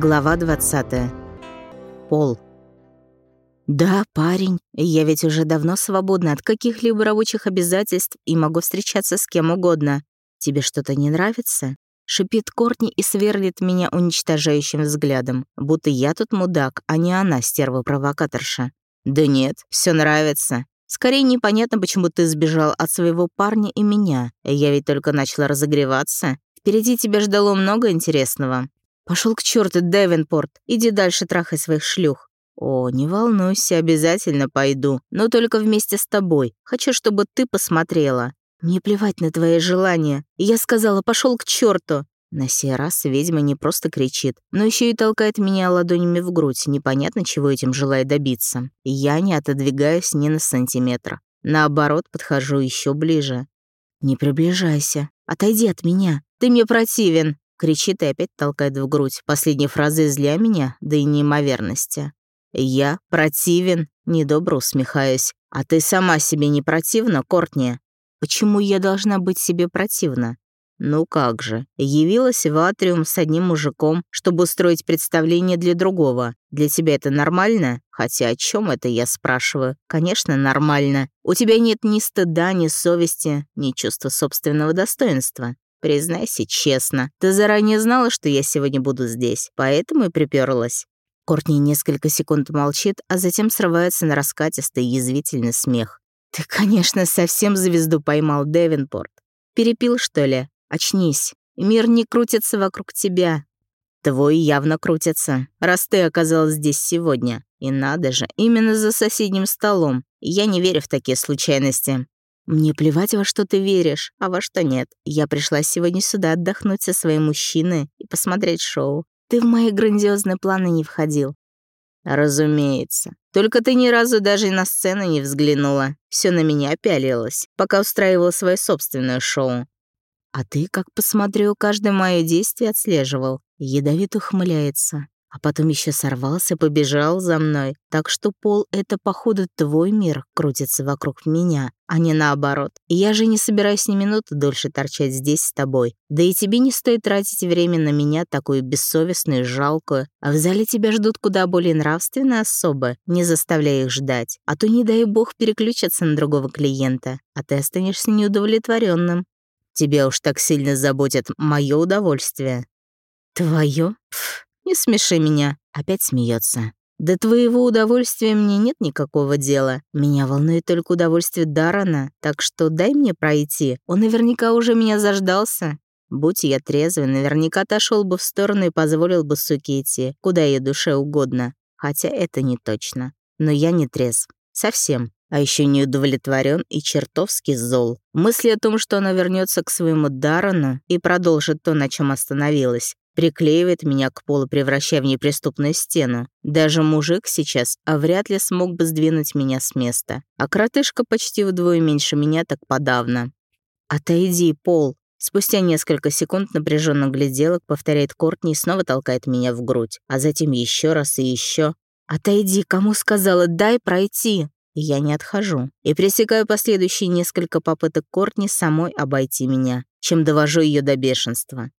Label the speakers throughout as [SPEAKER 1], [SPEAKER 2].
[SPEAKER 1] Глава 20. Пол. «Да, парень, я ведь уже давно свободна от каких-либо рабочих обязательств и могу встречаться с кем угодно. Тебе что-то не нравится?» Шипит Кортни и сверлит меня уничтожающим взглядом, будто я тут мудак, а не она, стерва-провокаторша. «Да нет, все нравится. Скорее непонятно, почему ты сбежал от своего парня и меня. Я ведь только начала разогреваться. Впереди тебя ждало много интересного. Пошел к черту, Девенпорт. Иди дальше трахай своих шлюх. О, не волнуйся, обязательно пойду. Но только вместе с тобой. Хочу, чтобы ты посмотрела. Мне плевать на твои желания. Я сказала, пошел к черту. На сей раз ведьма не просто кричит, но еще и толкает меня ладонями в грудь, непонятно, чего этим желает добиться. Я не отодвигаюсь ни на сантиметр. Наоборот, подхожу еще ближе. «Не приближайся. Отойди от меня. Ты мне противен. Кричит и опять толкает в грудь. Последние фразы зля меня, да и неимоверности. Я противен, недобро усмехаюсь. А ты сама себе не противна, Кортни? Почему я должна быть себе противна? Ну как же, явилась в атриум с одним мужиком, чтобы устроить представление для другого. Для тебя это нормально? Хотя о чем это я спрашиваю? Конечно, нормально. У тебя нет ни стыда, ни совести, ни чувства собственного достоинства. Признайся честно, ты заранее знала, что я сегодня буду здесь, поэтому и приперлась. Кортни несколько секунд молчит, а затем срывается на раскатистый язвительный смех. «Ты, конечно, совсем звезду поймал, Девинпорт. Перепил, что ли? Очнись. Мир не крутится вокруг тебя. Твой явно крутится, раз ты оказалась здесь сегодня. И надо же, именно за соседним столом. Я не верю в такие случайности. Мне плевать, во что ты веришь, а во что нет. Я пришла сегодня сюда отдохнуть со своей мужчиной и посмотреть шоу. Ты в мои грандиозные планы не входил. Разумеется. Только ты ни разу даже на сцену не взглянула. Все на меня пялилось, пока устраивала свое собственное шоу. А ты, как посмотрю, каждое мое действие отслеживал. Ядовит ухмыляется а потом еще сорвался, побежал за мной. Так что, Пол, это, походу, твой мир крутится вокруг меня, а не наоборот. И я же не собираюсь ни минуты дольше торчать здесь с тобой. Да и тебе не стоит тратить время на меня, такую бессовестную и жалкую. А в зале тебя ждут куда более нравственные особы, не заставляя их ждать. А то, не дай бог, переключатся на другого клиента, а ты останешься неудовлетворенным. Тебя уж так сильно заботит мое удовольствие. Твое? Пф, не смеши меня. Опять смеется. До твоего удовольствия мне нет никакого дела. Меня волнует только удовольствие Дарана, так что дай мне пройти. Он наверняка уже меня заждался. Будь я трезвый, наверняка отошел бы в сторону и позволил бы суке идти, куда ей душе угодно. Хотя это не точно. Но я не трезв. Совсем. А еще не удовлетворен и чертовски зол. Мысли о том, что она вернется к своему Дарану и продолжит то, на чем остановилась, приклеивает меня к полу, превращая в неприступную стену. Даже мужик сейчас, а вряд ли смог бы сдвинуть меня с места. А кротышка почти вдвое меньше меня, так подавно. «Отойди, Пол!» Спустя несколько секунд напряженно гляделок повторяет Кортни и снова толкает меня в грудь, а затем еще раз и еще. «Отойди, кому сказала, дай пройти!» Я не отхожу и пресекаю последующие несколько попыток Кортни самой обойти меня, чем довожу ее до бешенства.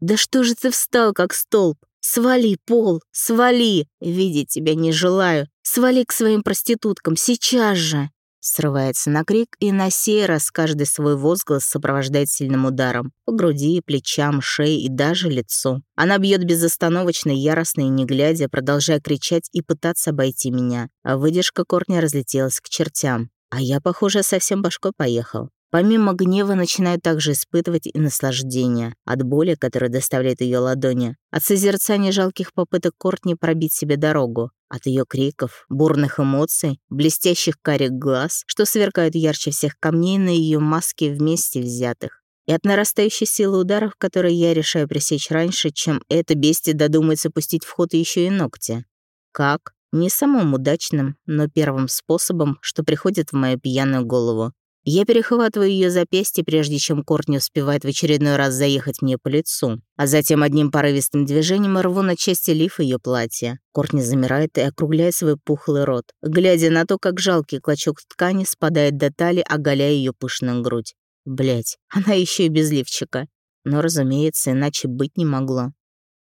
[SPEAKER 1] «Да что же ты встал, как столб? Свали, Пол, свали! Видеть тебя не желаю. Свали к своим проституткам, сейчас же!» Срывается на крик, и на сей раз каждый свой возглас сопровождает сильным ударом. По груди, плечам, шее и даже лицу. Она бьет безостановочно, яростно и не глядя, продолжая кричать и пытаться обойти меня. А выдержка Кортни разлетелась к чертям. А я, похоже, совсем башкой поехал. Помимо гнева начинаю также испытывать и наслаждение от боли, которая доставляет ее ладони, от созерцания жалких попыток Кортни пробить себе дорогу, от ее криков, бурных эмоций, блестящих карих глаз, что сверкают ярче всех камней на ее маске вместе взятых, и от нарастающей силы ударов, которые я решаю пресечь раньше, чем это бестие додумается пустить в ход еще и ногти. Как? Не самым удачным, но первым способом, что приходит в мою пьяную голову. Я перехватываю ее запястье, прежде чем Кортни успевает в очередной раз заехать мне по лицу, а затем одним порывистым движением рву на части лиф ее платья. Кортни замирает и округляет свой пухлый рот, глядя на то, как жалкий клочок ткани спадает до талии, оголяя ее пышную грудь. Блять, она еще и без лифчика. Но, разумеется, иначе быть не могло.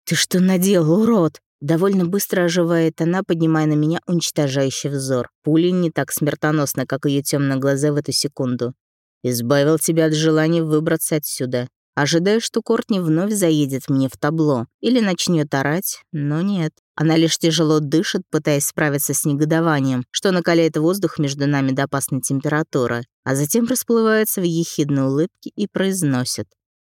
[SPEAKER 1] «Ты что наделал, урод?» Довольно быстро оживает она, поднимая на меня уничтожающий взор. Пуля не так смертоносна, как ее темные глаза в эту секунду. Избавил тебя от желания выбраться отсюда. Ожидаю, что Кортни вновь заедет мне в табло или начнет орать, но нет. Она лишь тяжело дышит, пытаясь справиться с негодованием, что накаляет воздух между нами до опасной температуры, а затем расплывается в ехидной улыбке и произносит.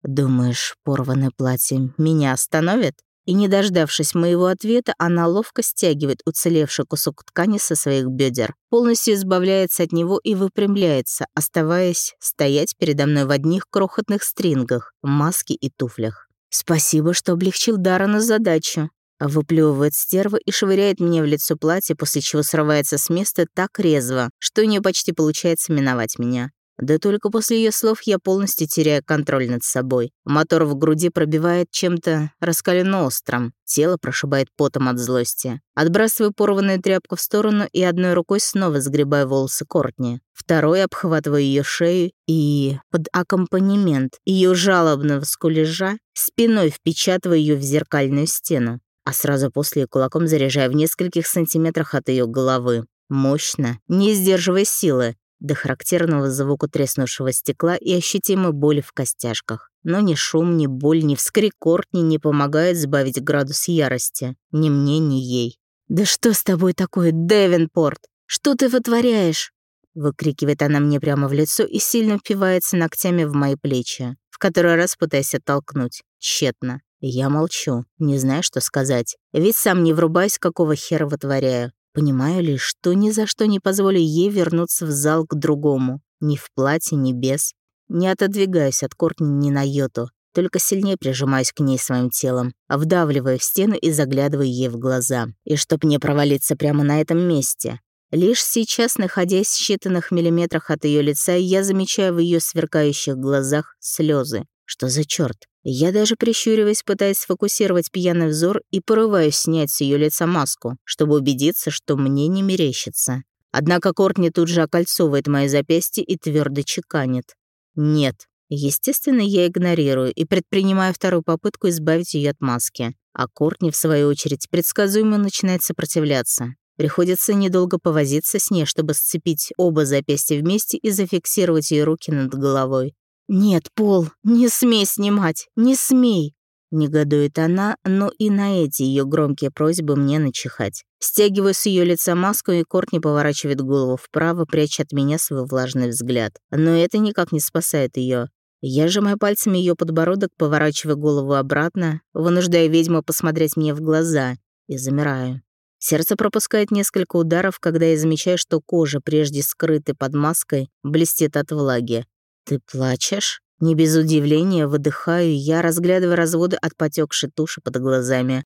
[SPEAKER 1] «Думаешь, порванное платье меня остановит?» И, не дождавшись моего ответа, она ловко стягивает уцелевший кусок ткани со своих бедер, полностью избавляется от него и выпрямляется, оставаясь стоять передо мной в одних крохотных стрингах, маске и туфлях. «Спасибо, что облегчил Дарана задачу», Выплевывает стерва и швыряет мне в лицо платье, после чего срывается с места так резво, что у нее почти получается миновать меня. Да только после ее слов я полностью теряю контроль над собой. Мотор в груди пробивает чем-то раскаленно острым. Тело прошибает потом от злости. Отбрасываю порванную тряпку в сторону и одной рукой снова сгребаю волосы Кортни. Второй обхватываю ее шею и, под аккомпанемент ее жалобного скулежа, спиной впечатываю ее в зеркальную стену. А сразу после кулаком заряжаю в нескольких сантиметрах от ее головы. Мощно, не сдерживая силы, до характерного звука треснувшего стекла и ощутимой боли в костяшках. Но ни шум, ни боль, ни вскрик Кортни не помогают сбавить градус ярости. Ни мне, ни ей. «Да что с тобой такое, Девинпорт? Что ты вытворяешь?» Выкрикивает она мне прямо в лицо и сильно впивается ногтями в мои плечи, в который раз пытаясь оттолкнуть. Тщетно. Я молчу, не знаю, что сказать. Ведь сам не врубаюсь, какого хера вытворяю. Понимаю лишь, что ни за что не позволю ей вернуться в зал к другому. Ни в платье, ни без. Не отодвигаюсь от Кортни ни на йоту. Только сильнее прижимаюсь к ней своим телом, вдавливаю в стену и заглядываю ей в глаза. И чтоб не провалиться прямо на этом месте. Лишь сейчас, находясь в считанных миллиметрах от ее лица, я замечаю в ее сверкающих глазах слезы. Что за черт? Я даже прищуриваясь, пытаясь сфокусировать пьяный взор и порываюсь снять с ее лица маску, чтобы убедиться, что мне не мерещится. Однако Кортни тут же окольцовывает мои запястья и твердо чеканит. «Нет». Естественно, я игнорирую и предпринимаю вторую попытку избавить ее от маски. А Кортни, в свою очередь, предсказуемо начинает сопротивляться. Приходится недолго повозиться с ней, чтобы сцепить оба запястья вместе и зафиксировать ее руки над головой. «Нет, Пол, не смей снимать, не смей!» Негодует она, но и на эти ее громкие просьбы мне начихать. Стягиваю с ее лица маску, и Кортни поворачивает голову вправо, пряча от меня свой влажный взгляд. Но это никак не спасает ее. Я сжимаю пальцами ее подбородок, поворачивая голову обратно, вынуждая ведьму посмотреть мне в глаза, и замираю. Сердце пропускает несколько ударов, когда я замечаю, что кожа, прежде скрытой под маской, блестит от влаги. «Ты плачешь?» Не без удивления выдыхаю я, разглядывая разводы от потекшей туши под глазами.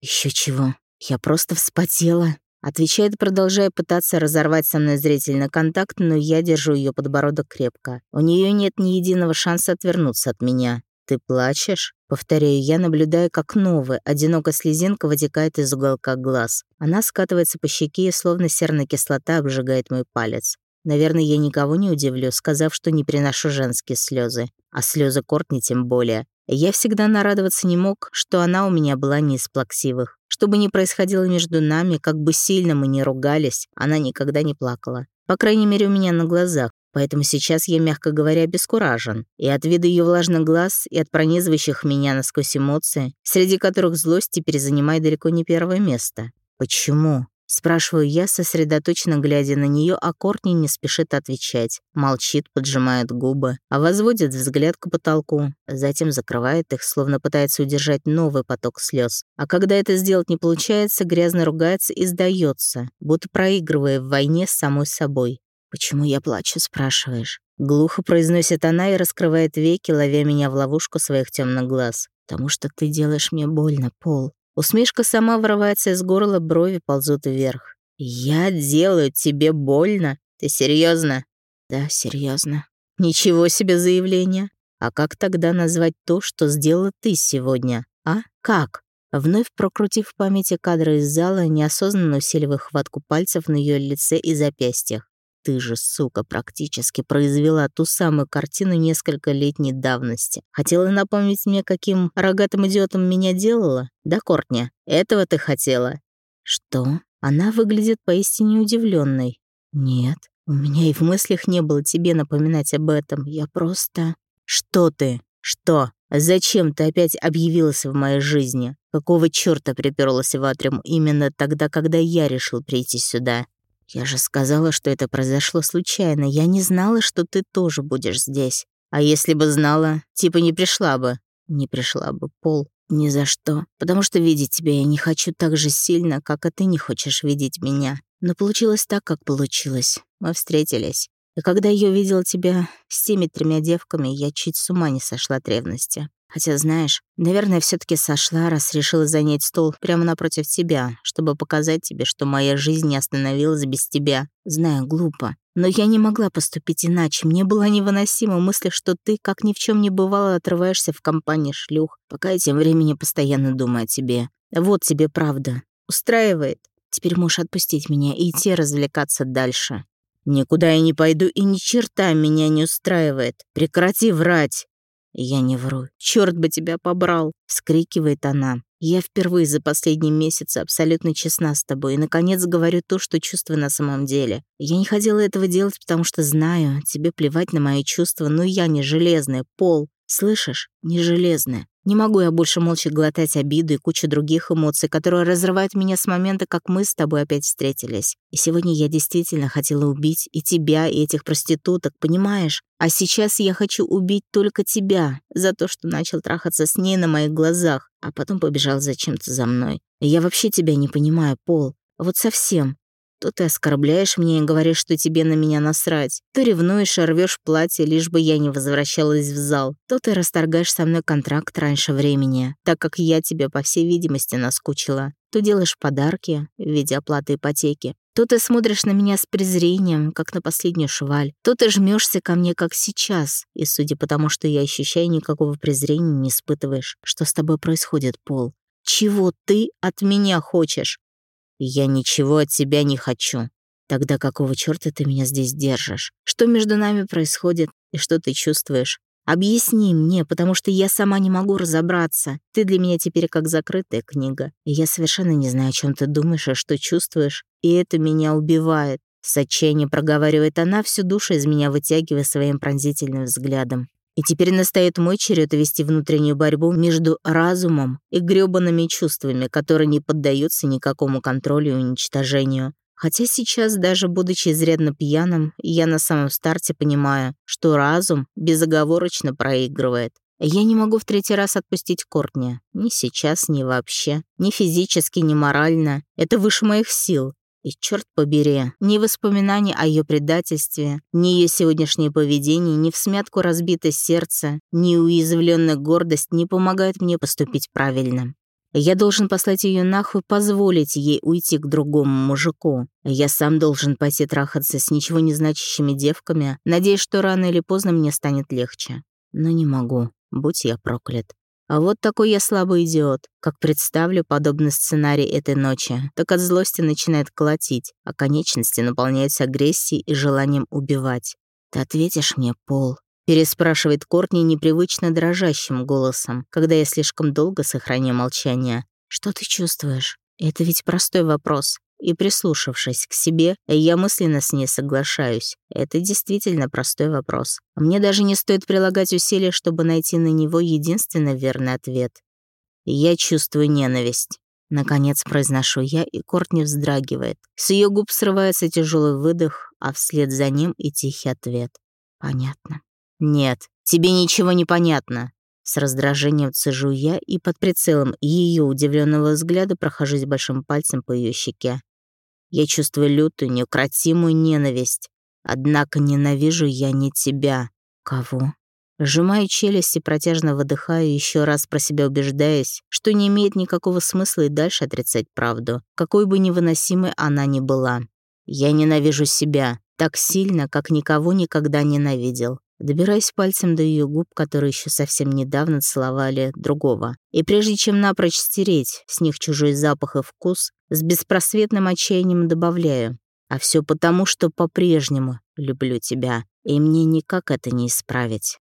[SPEAKER 1] Еще чего, я просто вспотела. Отвечает, продолжая пытаться разорвать со мной зрительный контакт, но я держу ее подбородок крепко. У нее нет ни единого шанса отвернуться от меня. «Ты плачешь?» — повторяю я, наблюдая, как новая, одинокая слезинка вытекает из уголка глаз. Она скатывается по щеке, и словно серная кислота обжигает мой палец. Наверное, я никого не удивлю, сказав, что не приношу женские слезы, а слезы Кортни тем более. Я всегда нарадоваться не мог, что она у меня была не из плаксивых. Что бы ни происходило между нами, как бы сильно мы ни ругались, она никогда не плакала. По крайней мере, у меня на глазах. Поэтому сейчас я, мягко говоря, обескуражен. И от вида ее влажных глаз, и от пронизывающих меня насквозь эмоций, среди которых злость теперь занимает далеко не первое место. Почему? Спрашиваю я, сосредоточенно глядя на нее, а Кортни не спешит отвечать. Молчит, поджимает губы, а возводит взгляд к потолку, затем закрывает их, словно пытается удержать новый поток слез. А когда это сделать не получается, грязно ругается и сдается, будто проигрывая в войне с самой собой. «Почему я плачу?» — спрашиваешь. Глухо произносит она и раскрывает веки, ловя меня в ловушку своих темных глаз. «Потому что ты делаешь мне больно, Пол. Усмешка сама вырывается из горла, брови ползут вверх. «Я делаю тебе больно? Ты серьезно? «Да, серьезно. «Ничего себе заявление. А как тогда назвать то, что сделала ты сегодня? А? Как?» Вновь прокрутив в памяти кадры из зала, неосознанно усиливая хватку пальцев на ее лице и запястьях. Ты же, сука, практически произвела ту самую картину несколько летней давности. Хотела напомнить мне, каким рогатым идиотом меня делала? Да, Кортня, этого ты хотела? Что? Она выглядит поистине удивленной. Нет, у меня и в мыслях не было тебе напоминать об этом. Я просто... Что ты? Что? Зачем ты опять объявилась в моей жизни? Какого чёрта приперлась в Атриум именно тогда, когда я решил прийти сюда? Я же сказала, что это произошло случайно. Я не знала, что ты тоже будешь здесь. А если бы знала, типа не пришла бы. Не пришла бы, Пол. Ни за что. Потому что видеть тебя я не хочу так же сильно, как и ты не хочешь видеть меня. Но получилось так, как получилось. Мы встретились. И когда я увидела тебя с теми тремя девками, я чуть с ума не сошла от ревности. Хотя, знаешь, наверное, все таки сошла, раз решила занять стол прямо напротив тебя, чтобы показать тебе, что моя жизнь не остановилась без тебя. Знаю, глупо. Но я не могла поступить иначе. Мне была невыносима мысль, что ты, как ни в чем не бывало, отрываешься в компании шлюх, пока я тем временем постоянно думаю о тебе. Вот тебе правда. Устраивает. Теперь можешь отпустить меня и идти развлекаться дальше. Никуда я не пойду, и ни черта меня не устраивает. Прекрати врать. Я не вру. Черт бы тебя побрал, скрикивает она. Я впервые за последние месяцы абсолютно честна с тобой и, наконец, говорю то, что чувствую на самом деле. Я не хотела этого делать, потому что знаю, тебе плевать на мои чувства, но я не железная, Пол. Слышишь? Не железная. Не могу я больше молча глотать обиду и кучу других эмоций, которые разрывают меня с момента, как мы с тобой опять встретились. И сегодня я действительно хотела убить и тебя, и этих проституток, понимаешь? А сейчас я хочу убить только тебя за то, что начал трахаться с ней на моих глазах, а потом побежал зачем-то за мной. Я вообще тебя не понимаю, Пол. Вот совсем. То ты оскорбляешь меня и говоришь, что тебе на меня насрать. То ревнуешь и рвешь платье, лишь бы я не возвращалась в зал. То ты расторгаешь со мной контракт раньше времени, так как я тебе, по всей видимости, наскучила. То делаешь подарки в виде оплаты ипотеки. То ты смотришь на меня с презрением, как на последнюю шваль. То ты жмешься ко мне, как сейчас. И судя по тому, что я ощущаю, никакого презрения не испытываешь. Что с тобой происходит, Пол? Чего ты от меня хочешь? «Я ничего от тебя не хочу». «Тогда какого чёрта ты меня здесь держишь? Что между нами происходит и что ты чувствуешь? Объясни мне, потому что я сама не могу разобраться. Ты для меня теперь как закрытая книга, и я совершенно не знаю, о чем ты думаешь и что чувствуешь, и это меня убивает». С отчаянием проговаривает она, всю душу из меня вытягивая своим пронзительным взглядом. И теперь настает мой черед вести внутреннюю борьбу между разумом и грёбаными чувствами, которые не поддаются никакому контролю и уничтожению. Хотя сейчас, даже будучи изрядно пьяным, я на самом старте понимаю, что разум безоговорочно проигрывает. Я не могу в третий раз отпустить Кортни. Ни сейчас, ни вообще. Ни физически, ни морально. Это выше моих сил. И черт побери, ни воспоминаний о ее предательстве, ни ее сегодняшнее поведение, ни в смятку разбитое сердце, ни уязвленная гордость не помогают мне поступить правильно. Я должен послать ее нахуй, позволить ей уйти к другому мужику. Я сам должен пойти трахаться с ничего не значащими девками, надеясь, что рано или поздно мне станет легче. Но не могу, будь я проклят. А вот такой я слабый идиот. Как представлю подобный сценарий этой ночи, так от злости начинает колотить, а конечности наполняются агрессией и желанием убивать. «Ты ответишь мне, Пол?» Переспрашивает Кортни непривычно дрожащим голосом, когда я слишком долго сохраняю молчание. «Что ты чувствуешь?» Это ведь простой вопрос. И прислушавшись к себе, я мысленно с ней соглашаюсь. Это действительно простой вопрос. Мне даже не стоит прилагать усилия, чтобы найти на него единственно верный ответ. Я чувствую ненависть. Наконец произношу я, и Кортни вздрагивает. С ее губ срывается тяжелый выдох, а вслед за ним и тихий ответ. Понятно. Нет, тебе ничего не понятно. С раздражением цежу я и под прицелом ее удивленного взгляда прохожусь большим пальцем по ее щеке. Я чувствую лютую, неукротимую ненависть. Однако ненавижу я не тебя. Кого? Сжимаю челюсть и протяжно выдыхаю, еще раз про себя убеждаясь, что не имеет никакого смысла и дальше отрицать правду, какой бы невыносимой она ни была. Я ненавижу себя так сильно, как никого никогда ненавидел. Добираюсь пальцем до ее губ, которые еще совсем недавно целовали другого. И прежде чем напрочь стереть с них чужой запах и вкус, с беспросветным отчаянием добавляю. А все потому, что по-прежнему люблю тебя, и мне никак это не исправить.